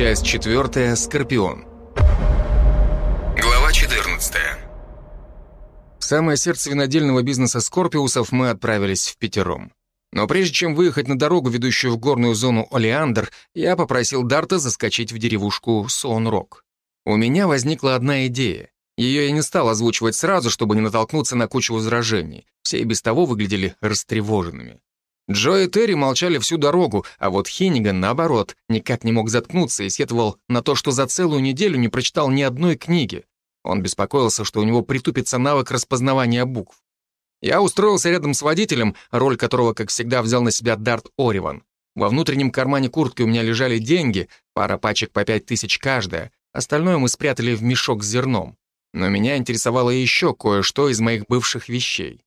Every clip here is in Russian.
Часть четвертая. Скорпион. Глава 14. В самое сердце винодельного бизнеса Скорпиусов мы отправились в пятером. Но прежде чем выехать на дорогу, ведущую в горную зону Олеандр, я попросил Дарта заскочить в деревушку Сон-Рок. У меня возникла одна идея. Ее я не стал озвучивать сразу, чтобы не натолкнуться на кучу возражений. Все и без того выглядели растревоженными. Джо и Терри молчали всю дорогу, а вот Хенниган, наоборот, никак не мог заткнуться и сетовал на то, что за целую неделю не прочитал ни одной книги. Он беспокоился, что у него притупится навык распознавания букв. Я устроился рядом с водителем, роль которого, как всегда, взял на себя Дарт Ориван. Во внутреннем кармане куртки у меня лежали деньги, пара пачек по пять тысяч каждая. Остальное мы спрятали в мешок с зерном. Но меня интересовало еще кое-что из моих бывших вещей.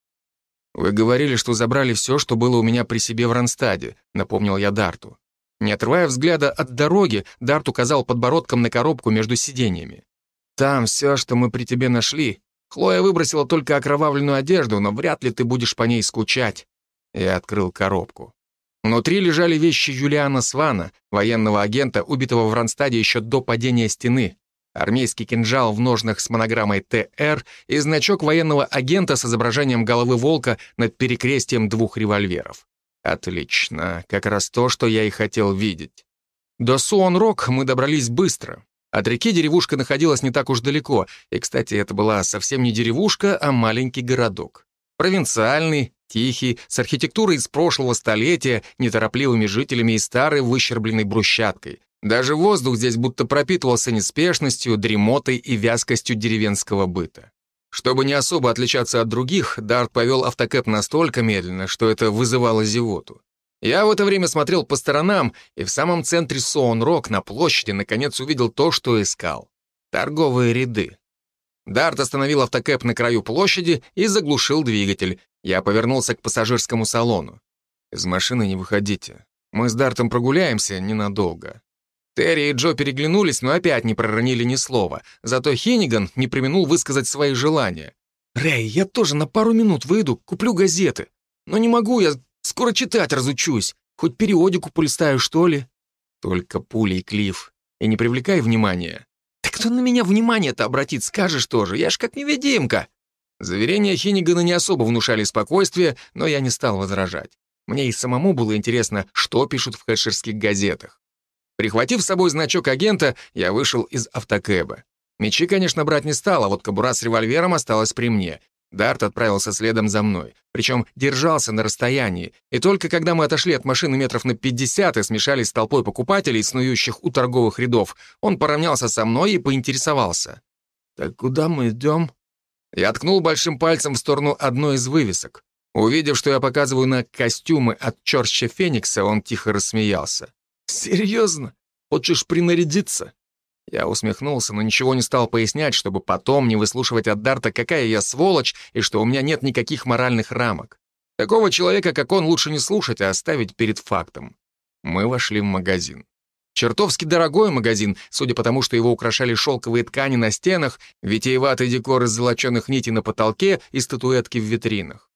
«Вы говорили, что забрали все, что было у меня при себе в Ронстаде», — напомнил я Дарту. Не отрывая взгляда от дороги, Дарт указал подбородком на коробку между сиденьями. «Там все, что мы при тебе нашли. Хлоя выбросила только окровавленную одежду, но вряд ли ты будешь по ней скучать». Я открыл коробку. Внутри лежали вещи Юлиана Свана, военного агента, убитого в Ронстаде еще до падения стены армейский кинжал в ножнах с монограммой ТР и значок военного агента с изображением головы волка над перекрестием двух револьверов. Отлично, как раз то, что я и хотел видеть. До Суон-Рок мы добрались быстро. От реки деревушка находилась не так уж далеко, и, кстати, это была совсем не деревушка, а маленький городок. Провинциальный, тихий, с архитектурой из прошлого столетия, неторопливыми жителями и старой выщербленной брусчаткой, даже воздух здесь будто пропитывался неспешностью, дремотой и вязкостью деревенского быта. Чтобы не особо отличаться от других, Дарт повел автокэп настолько медленно, что это вызывало зевоту. Я в это время смотрел по сторонам, и в самом центре Соун-Рок на площади наконец увидел то, что искал. Торговые ряды. Дарт остановил автокэп на краю площади и заглушил двигатель. Я повернулся к пассажирскому салону. «Из машины не выходите. Мы с Дартом прогуляемся ненадолго. Терри и Джо переглянулись, но опять не проронили ни слова. Зато Хенниган не применул высказать свои желания. «Рэй, я тоже на пару минут выйду, куплю газеты. Но не могу, я скоро читать разучусь. Хоть периодику полистаю, что ли?» «Только пулей, Клифф. И не привлекай внимания». «Так кто на меня внимание-то обратит, скажешь тоже. Я ж как невидимка». Заверения Хеннигана не особо внушали спокойствие, но я не стал возражать. Мне и самому было интересно, что пишут в хэшерских газетах. Прихватив с собой значок агента, я вышел из автокэба. Мечи, конечно, брать не стал, а вот кобура с револьвером осталась при мне. Дарт отправился следом за мной, причем держался на расстоянии, и только когда мы отошли от машины метров на 50 и смешались с толпой покупателей, снующих у торговых рядов, он поравнялся со мной и поинтересовался. «Так куда мы идем?» Я ткнул большим пальцем в сторону одной из вывесок. Увидев, что я показываю на костюмы от Чорча Феникса, он тихо рассмеялся. «Серьезно? Хочешь принарядиться?» Я усмехнулся, но ничего не стал пояснять, чтобы потом не выслушивать от Дарта, какая я сволочь и что у меня нет никаких моральных рамок. Такого человека, как он, лучше не слушать, а оставить перед фактом. Мы вошли в магазин. Чертовски дорогой магазин, судя по тому, что его украшали шелковые ткани на стенах, витиеватый декор из золоченых нитей на потолке и статуэтки в витринах.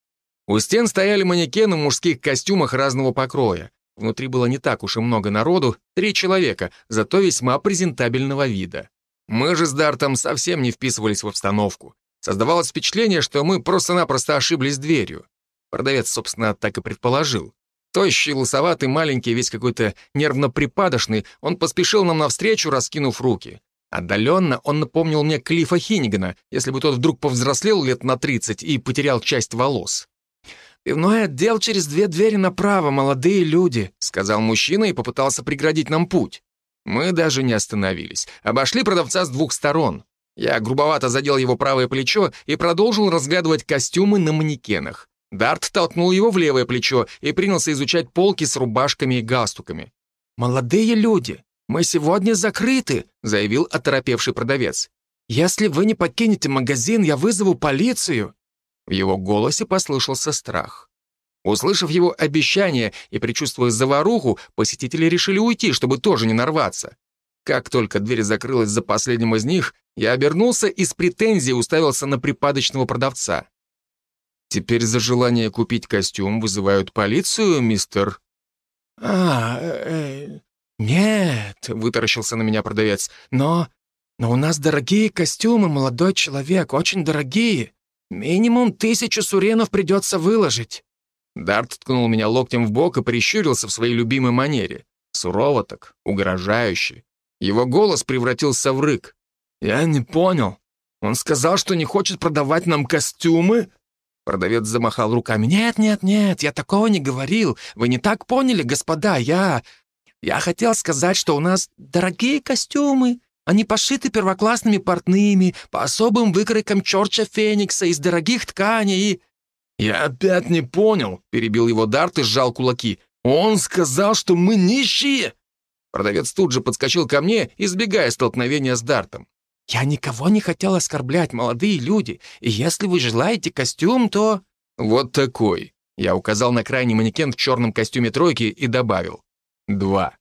У стен стояли манекены в мужских костюмах разного покроя. Внутри было не так уж и много народу, три человека, зато весьма презентабельного вида. Мы же с Дартом совсем не вписывались в обстановку. Создавалось впечатление, что мы просто-напросто ошиблись дверью. Продавец, собственно, так и предположил. Тощий, лысоватый, маленький, весь какой-то нервно-припадочный, он поспешил нам навстречу, раскинув руки. Отдаленно он напомнил мне Клифа Хиннигана, если бы тот вдруг повзрослел лет на 30 и потерял часть волос. «Пивной отдел через две двери направо, молодые люди», — сказал мужчина и попытался преградить нам путь. Мы даже не остановились. Обошли продавца с двух сторон. Я грубовато задел его правое плечо и продолжил разглядывать костюмы на манекенах. Дарт толкнул его в левое плечо и принялся изучать полки с рубашками и галстуками. «Молодые люди, мы сегодня закрыты», — заявил оторопевший продавец. «Если вы не покинете магазин, я вызову полицию». В его голосе послышался страх. Услышав его обещание и предчувствуя заваруху, посетители решили уйти, чтобы тоже не нарваться. Как только дверь закрылась за последним из них, я обернулся и с претензией уставился на припадочного продавца. «Теперь за желание купить костюм вызывают полицию, мистер...» «А, э, «Нет», — вытаращился на меня продавец, «но... но у нас дорогие костюмы, молодой человек, очень дорогие. Минимум тысячу суренов придется выложить». Дарт ткнул меня локтем в бок и прищурился в своей любимой манере. Сурово так, угрожающе. Его голос превратился в рык. «Я не понял. Он сказал, что не хочет продавать нам костюмы?» Продавец замахал руками. «Нет, нет, нет, я такого не говорил. Вы не так поняли, господа. Я... я хотел сказать, что у нас дорогие костюмы. Они пошиты первоклассными портными, по особым выкройкам Чорча Феникса из дорогих тканей и...» «Я опять не понял», — перебил его Дарт и сжал кулаки. «Он сказал, что мы нищие!» Продавец тут же подскочил ко мне, избегая столкновения с Дартом. «Я никого не хотел оскорблять, молодые люди, и если вы желаете костюм, то...» «Вот такой». Я указал на крайний манекен в черном костюме тройки и добавил. «Два».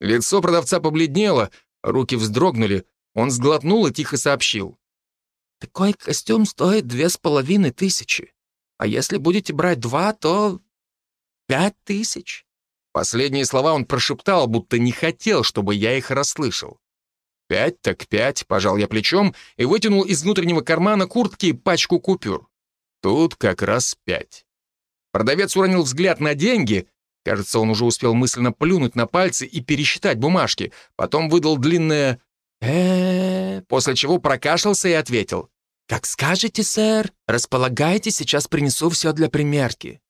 Лицо продавца побледнело, руки вздрогнули, он сглотнул и тихо сообщил. «Такой костюм стоит две с половиной тысячи. А если будете брать два, то пять тысяч». Последние слова он прошептал, будто не хотел, чтобы я их расслышал. «Пять так пять», — пожал я плечом и вытянул из внутреннего кармана куртки пачку купюр. Тут как раз пять. Продавец уронил взгляд на деньги. Кажется, он уже успел мысленно плюнуть на пальцы и пересчитать бумажки. Потом выдал длинное э, после чего прокашлялся и ответил. «Как скажете, сэр. Располагайте, сейчас принесу все для примерки».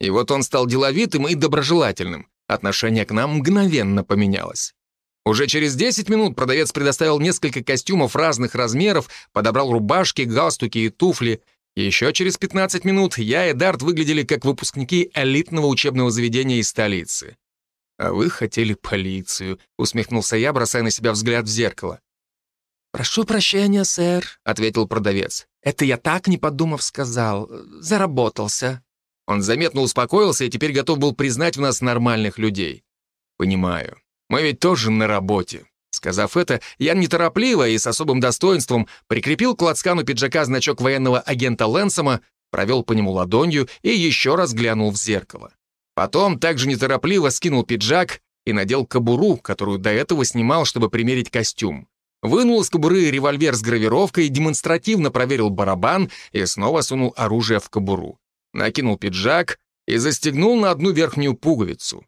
И вот он стал деловитым и доброжелательным. Отношение к нам мгновенно поменялось. Уже через 10 минут продавец предоставил несколько костюмов разных размеров, подобрал рубашки, галстуки и туфли. Еще через 15 минут я и Дарт выглядели как выпускники элитного учебного заведения из столицы. «А вы хотели полицию», — усмехнулся я, бросая на себя взгляд в зеркало. «Прошу прощения, сэр», — ответил продавец. «Это я так, не подумав, сказал. Заработался». Он заметно успокоился и теперь готов был признать в нас нормальных людей. «Понимаю. Мы ведь тоже на работе». Сказав это, я неторопливо и с особым достоинством прикрепил к лацкану пиджака значок военного агента Лэнсома, провел по нему ладонью и еще раз глянул в зеркало. Потом также неторопливо скинул пиджак и надел кобуру, которую до этого снимал, чтобы примерить костюм. Вынул из кобуры револьвер с гравировкой, демонстративно проверил барабан и снова сунул оружие в кобуру. Накинул пиджак и застегнул на одну верхнюю пуговицу.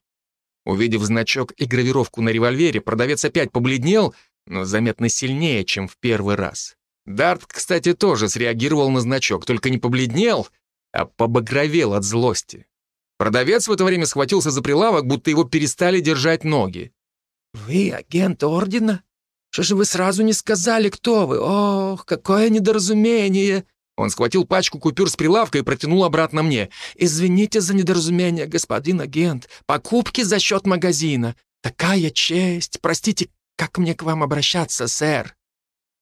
Увидев значок и гравировку на револьвере, продавец опять побледнел, но заметно сильнее, чем в первый раз. Дарт, кстати, тоже среагировал на значок, только не побледнел, а побагровел от злости. Продавец в это время схватился за прилавок, будто его перестали держать ноги. «Вы агент Ордена?» Что же вы сразу не сказали, кто вы? Ох, какое недоразумение!» Он схватил пачку купюр с прилавка и протянул обратно мне. «Извините за недоразумение, господин агент. Покупки за счет магазина. Такая честь. Простите, как мне к вам обращаться, сэр?»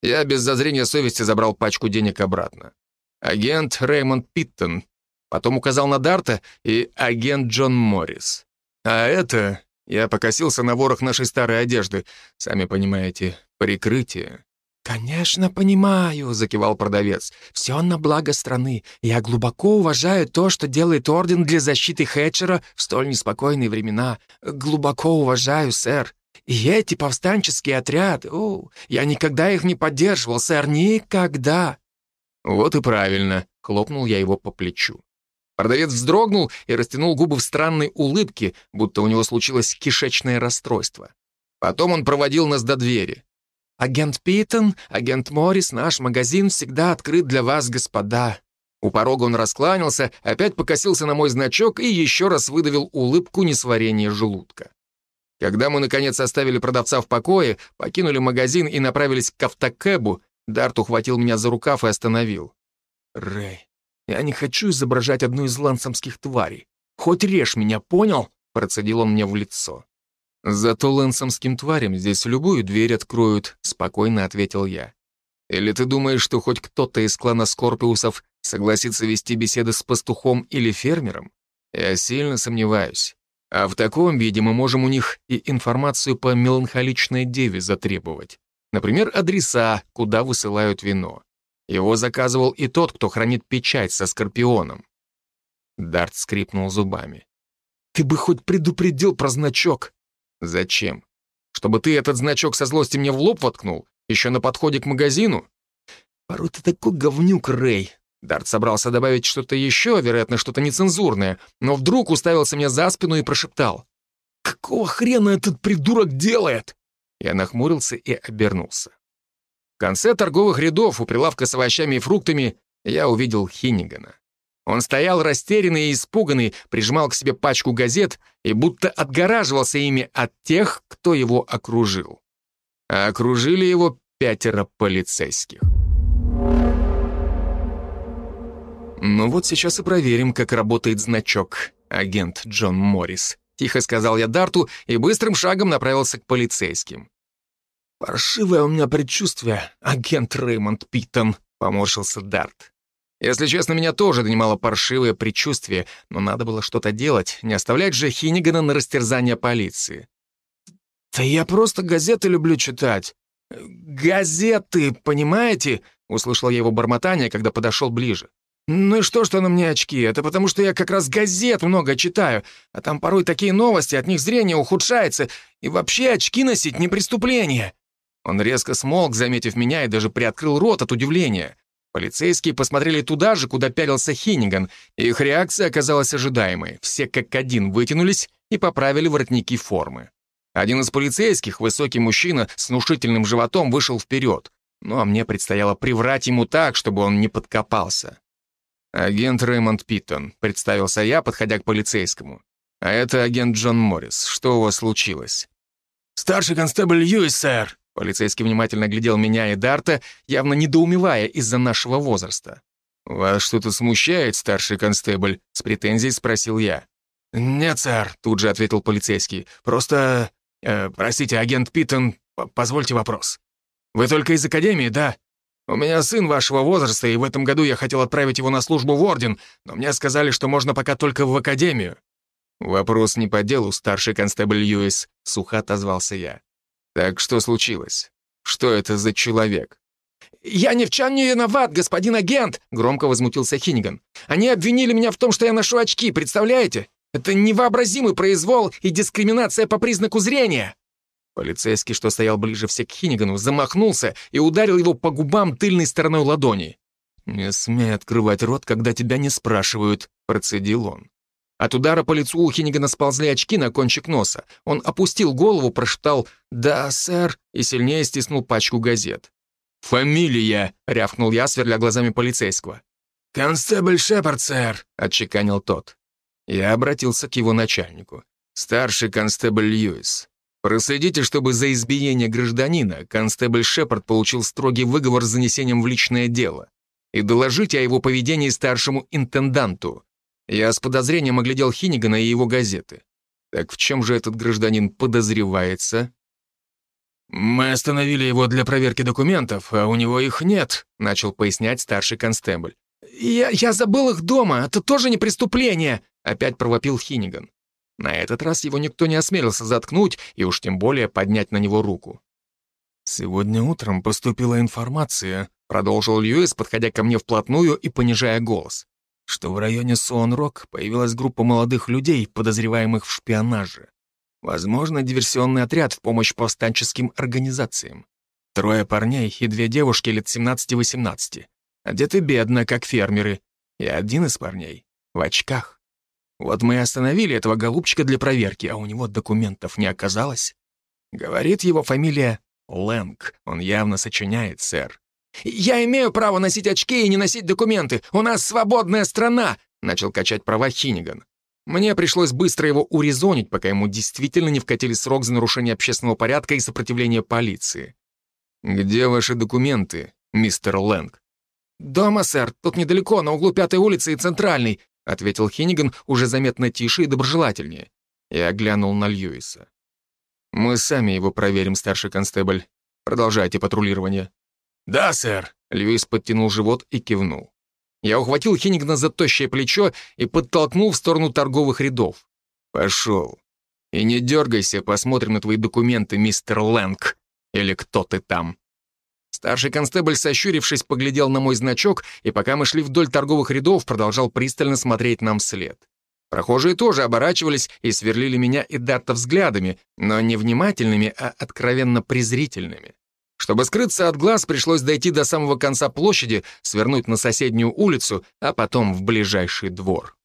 Я без зазрения совести забрал пачку денег обратно. Агент Рэймонд Питтон. Потом указал на Дарта и агент Джон Моррис. А это я покосился на ворох нашей старой одежды. Сами понимаете, прикрытие. «Конечно, понимаю», — закивал продавец. «Все на благо страны. Я глубоко уважаю то, что делает Орден для защиты Хэтчера в столь неспокойные времена. Глубоко уважаю, сэр. И эти повстанческие отряды, о, я никогда их не поддерживал, сэр, никогда». «Вот и правильно», — хлопнул я его по плечу. Продавец вздрогнул и растянул губы в странной улыбке, будто у него случилось кишечное расстройство. Потом он проводил нас до двери. «Агент Питон, агент Моррис, наш магазин всегда открыт для вас, господа». У порога он раскланялся, опять покосился на мой значок и еще раз выдавил улыбку несварения желудка. Когда мы, наконец, оставили продавца в покое, покинули магазин и направились к автокэбу, Дарт ухватил меня за рукав и остановил. «Рэй, я не хочу изображать одну из лансомских тварей. Хоть режь меня, понял?» — процедил он мне в лицо. «Зато лансомским тварям здесь любую дверь откроют», — спокойно ответил я. «Или ты думаешь, что хоть кто-то из клана Скорпиусов согласится вести беседы с пастухом или фермером? Я сильно сомневаюсь. А в таком виде мы можем у них и информацию по меланхоличной деве затребовать. Например, адреса, куда высылают вино. Его заказывал и тот, кто хранит печать со скорпионом. Дарт скрипнул зубами. «Ты бы хоть предупредил про значок!» Зачем? Чтобы ты этот значок со злости мне в лоб воткнул? Еще на подходе к магазину? Порой ты такой говнюк, Рэй. Дарт собрался добавить что-то еще, вероятно, что-то нецензурное, но вдруг уставился мне за спину и прошептал. «Какого хрена этот придурок делает?» Я нахмурился и обернулся. В конце торговых рядов у прилавка с овощами и фруктами я увидел Хиннигана. Он стоял растерянный и испуганный, прижимал к себе пачку газет и будто отгораживался ими от тех, кто его окружил. А окружили его пятеро полицейских. «Ну вот сейчас и проверим, как работает значок, агент Джон Моррис», тихо сказал я Дарту и быстрым шагом направился к полицейским. «Паршивое у меня предчувствие, агент Рэймонд Питтон», — поморщился Дарт. Если честно, меня тоже донимало паршивое предчувствие, но надо было что-то делать, не оставлять же Хиннигана на растерзание полиции. «Да я просто газеты люблю читать. Газеты, понимаете?» — услышал я его бормотание, когда подошел ближе. «Ну и что, что на мне очки? Это потому, что я как раз газет много читаю, а там порой такие новости, от них зрение ухудшается, и вообще очки носить не преступление». Он резко смолк, заметив меня, и даже приоткрыл рот от удивления. Полицейские посмотрели туда же, куда пялился Хинниган, их реакция оказалась ожидаемой. Все как один вытянулись и поправили воротники формы. Один из полицейских, высокий мужчина с внушительным животом, вышел вперед. Ну а мне предстояло приврать ему так, чтобы он не подкопался. «Агент Рэймонд Питтон», — представился я, подходя к полицейскому. «А это агент Джон Моррис. Что у вас случилось?» «Старший констебль Льюис, сэр», Полицейский внимательно глядел меня и Дарта, явно недоумевая из-за нашего возраста. «Вас что-то смущает, старший констебль?» — с претензией спросил я. «Нет, сэр», — тут же ответил полицейский. «Просто... Э, простите, агент Питон, позвольте вопрос. Вы только из Академии, да? У меня сын вашего возраста, и в этом году я хотел отправить его на службу в Орден, но мне сказали, что можно пока только в Академию». «Вопрос не по делу, старший констебль Льюис», — сухо отозвался я. «Так что случилось? Что это за человек?» «Я ни в чем не виноват, господин агент!» — громко возмутился Хинниган. «Они обвинили меня в том, что я ношу очки, представляете? Это невообразимый произвол и дискриминация по признаку зрения!» Полицейский, что стоял ближе всех к Хиннигану, замахнулся и ударил его по губам тыльной стороной ладони. «Не смей открывать рот, когда тебя не спрашивают», — процедил он. От удара по лицу у Хиннигана сползли очки на кончик носа. Он опустил голову, прошептал «Да, сэр» и сильнее стиснул пачку газет. «Фамилия!» — рявкнул я, сверля глазами полицейского. «Констебль Шепард, сэр!» — отчеканил тот. Я обратился к его начальнику. «Старший констебль Льюис, проследите, чтобы за избиение гражданина констебль Шепард получил строгий выговор с занесением в личное дело. И доложите о его поведении старшему интенданту. Я с подозрением оглядел Хиннигана и его газеты. Так в чем же этот гражданин подозревается? «Мы остановили его для проверки документов, а у него их нет», — начал пояснять старший констебль. «Я, я забыл их дома, это тоже не преступление», — опять провопил Хинниган. На этот раз его никто не осмелился заткнуть и уж тем более поднять на него руку. «Сегодня утром поступила информация», — продолжил Льюис, подходя ко мне вплотную и понижая голос что в районе Суон-Рок появилась группа молодых людей, подозреваемых в шпионаже. Возможно, диверсионный отряд в помощь повстанческим организациям. Трое парней и две девушки лет 17-18. Одеты бедно, как фермеры. И один из парней в очках. Вот мы и остановили этого голубчика для проверки, а у него документов не оказалось. Говорит его фамилия Лэнг. Он явно сочиняет, сэр. «Я имею право носить очки и не носить документы. У нас свободная страна!» — начал качать права Хиниган. Мне пришлось быстро его урезонить, пока ему действительно не вкатили срок за нарушение общественного порядка и сопротивление полиции. «Где ваши документы, мистер Лэнг?» «Дома, сэр. Тут недалеко, на углу Пятой улицы и Центральной», — ответил Хиниган уже заметно тише и доброжелательнее. Я глянул на Льюиса. «Мы сами его проверим, старший констебль. Продолжайте патрулирование». «Да, сэр», — Льюис подтянул живот и кивнул. Я ухватил Хеннигана за тощее плечо и подтолкнул в сторону торговых рядов. «Пошел. И не дергайся, посмотрим на твои документы, мистер Лэнг. Или кто ты там?» Старший констебль, сощурившись, поглядел на мой значок, и пока мы шли вдоль торговых рядов, продолжал пристально смотреть нам вслед. Прохожие тоже оборачивались и сверлили меня и Дарта взглядами, но не внимательными, а откровенно презрительными. Чтобы скрыться от глаз, пришлось дойти до самого конца площади, свернуть на соседнюю улицу, а потом в ближайший двор.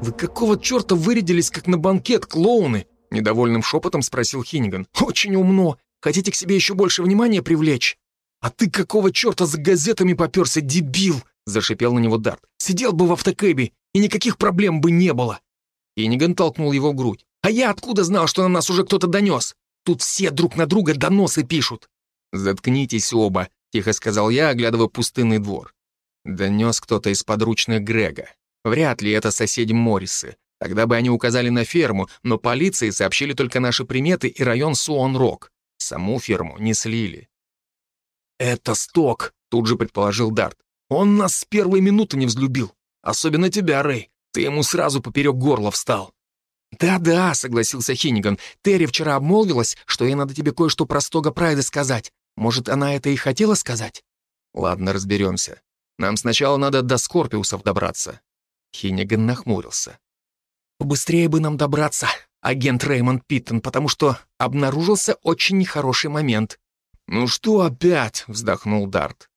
«Вы какого черта вырядились, как на банкет, клоуны?» — недовольным шепотом спросил Хиниган. «Очень умно. Хотите к себе еще больше внимания привлечь?» «А ты какого черта за газетами поперся, дебил?» — зашипел на него Дарт. «Сидел бы в автокэбе, и никаких проблем бы не было!» Хиниган толкнул его в грудь. «А я откуда знал, что на нас уже кто-то донес? Тут все друг на друга доносы пишут!» «Заткнитесь оба», — тихо сказал я, оглядывая пустынный двор. Донес кто-то из подручных Грега. Вряд ли это соседи Моррисы. Тогда бы они указали на ферму, но полиции сообщили только наши приметы и район Суон-Рок. Саму ферму не слили. «Это Сток», — тут же предположил Дарт. «Он нас с первой минуты не взлюбил. Особенно тебя, Рэй. Ты ему сразу поперек горла встал». «Да-да», — согласился Хиниган. «Терри вчера обмолвилась, что ей надо тебе кое-что про Стога Прайда сказать. Может, она это и хотела сказать?» «Ладно, разберемся. Нам сначала надо до Скорпиусов добраться». Хиниган нахмурился. «Побыстрее бы нам добраться, агент Реймонд Питтон, потому что обнаружился очень нехороший момент». «Ну что опять?» — вздохнул Дарт.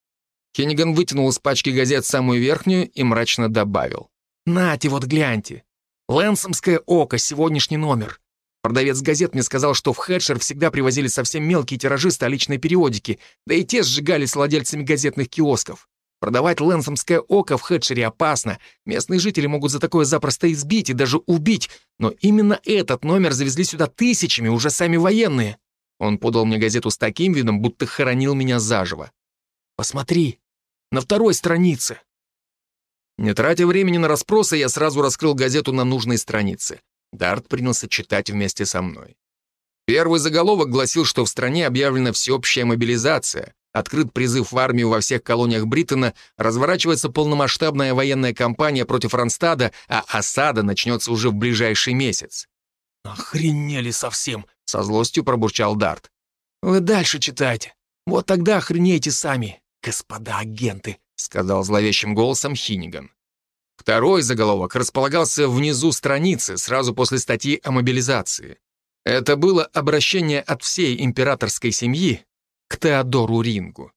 Хиниган вытянул из пачки газет самую верхнюю и мрачно добавил. «Нате, вот гляньте. Лэнсомское око, сегодняшний номер. Продавец газет мне сказал, что в Хедшер всегда привозили совсем мелкие тиражи столичной периодики, да и те сжигали с владельцами газетных киосков. Продавать лэнсомское око в Хедшере опасно. Местные жители могут за такое запросто избить и даже убить. Но именно этот номер завезли сюда тысячами, уже сами военные. Он подал мне газету с таким видом, будто хоронил меня заживо. «Посмотри, на второй странице». Не тратя времени на расспросы, я сразу раскрыл газету на нужной странице. Дарт принялся читать вместе со мной. Первый заголовок гласил, что в стране объявлена всеобщая мобилизация, открыт призыв в армию во всех колониях Бриттона, разворачивается полномасштабная военная кампания против Ронстада, а осада начнется уже в ближайший месяц. «Охренели совсем!» — со злостью пробурчал Дарт. «Вы дальше читайте. Вот тогда охренейте сами, господа агенты», — сказал зловещим голосом Хиниган. Второй заголовок располагался внизу страницы, сразу после статьи о мобилизации. Это было обращение от всей императорской семьи к Теодору Рингу.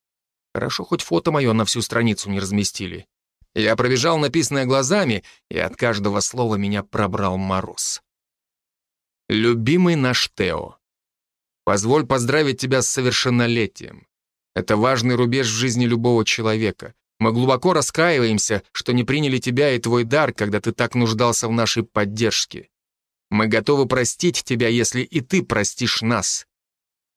Хорошо, хоть фото мое на всю страницу не разместили. Я пробежал написанное глазами, и от каждого слова меня пробрал мороз. «Любимый наш Тео, позволь поздравить тебя с совершеннолетием. Это важный рубеж в жизни любого человека. Мы глубоко раскаиваемся, что не приняли тебя и твой дар, когда ты так нуждался в нашей поддержке. Мы готовы простить тебя, если и ты простишь нас.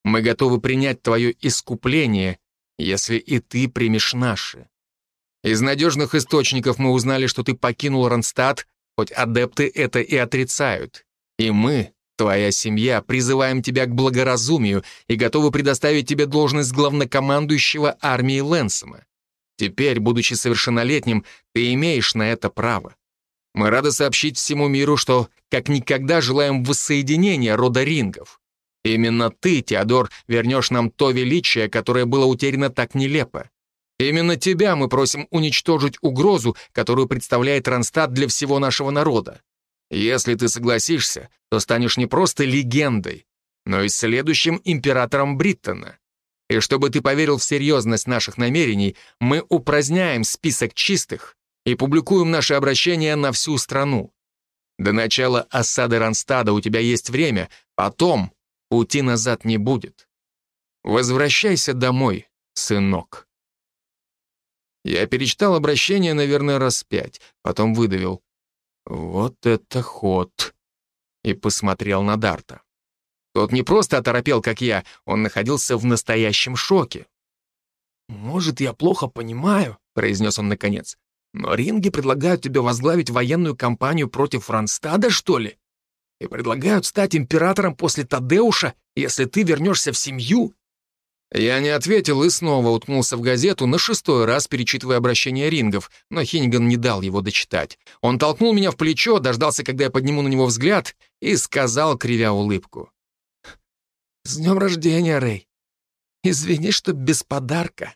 Мы готовы принять твое искупление, если и ты примешь наше. Из надежных источников мы узнали, что ты покинул Ронстадт, хоть адепты это и отрицают. И мы, твоя семья, призываем тебя к благоразумию и готовы предоставить тебе должность главнокомандующего армии Лэнсома. Теперь, будучи совершеннолетним, ты имеешь на это право. Мы рады сообщить всему миру, что как никогда желаем воссоединения рода рингов. Именно ты, Теодор, вернешь нам то величие, которое было утеряно так нелепо. Именно тебя мы просим уничтожить угрозу, которую представляет Ронстадт для всего нашего народа. Если ты согласишься, то станешь не просто легендой, но и следующим императором Бриттона. И чтобы ты поверил в серьезность наших намерений, мы упраздняем список чистых и публикуем наши обращения на всю страну. До начала осады Ронстада у тебя есть время, потом Пути назад не будет. Возвращайся домой, сынок. Я перечитал обращение, наверное, раз пять, потом выдавил. Вот это ход. И посмотрел на Дарта. Тот не просто оторопел, как я, он находился в настоящем шоке. «Может, я плохо понимаю», — произнес он наконец, «но ринги предлагают тебе возглавить военную кампанию против Франстада, что ли? и предлагают стать императором после Тадеуша, если ты вернешься в семью?» Я не ответил и снова уткнулся в газету, на шестой раз перечитывая обращение рингов, но Хиниган не дал его дочитать. Он толкнул меня в плечо, дождался, когда я подниму на него взгляд, и сказал, кривя улыбку. «С днем рождения, Рэй! Извини, что без подарка».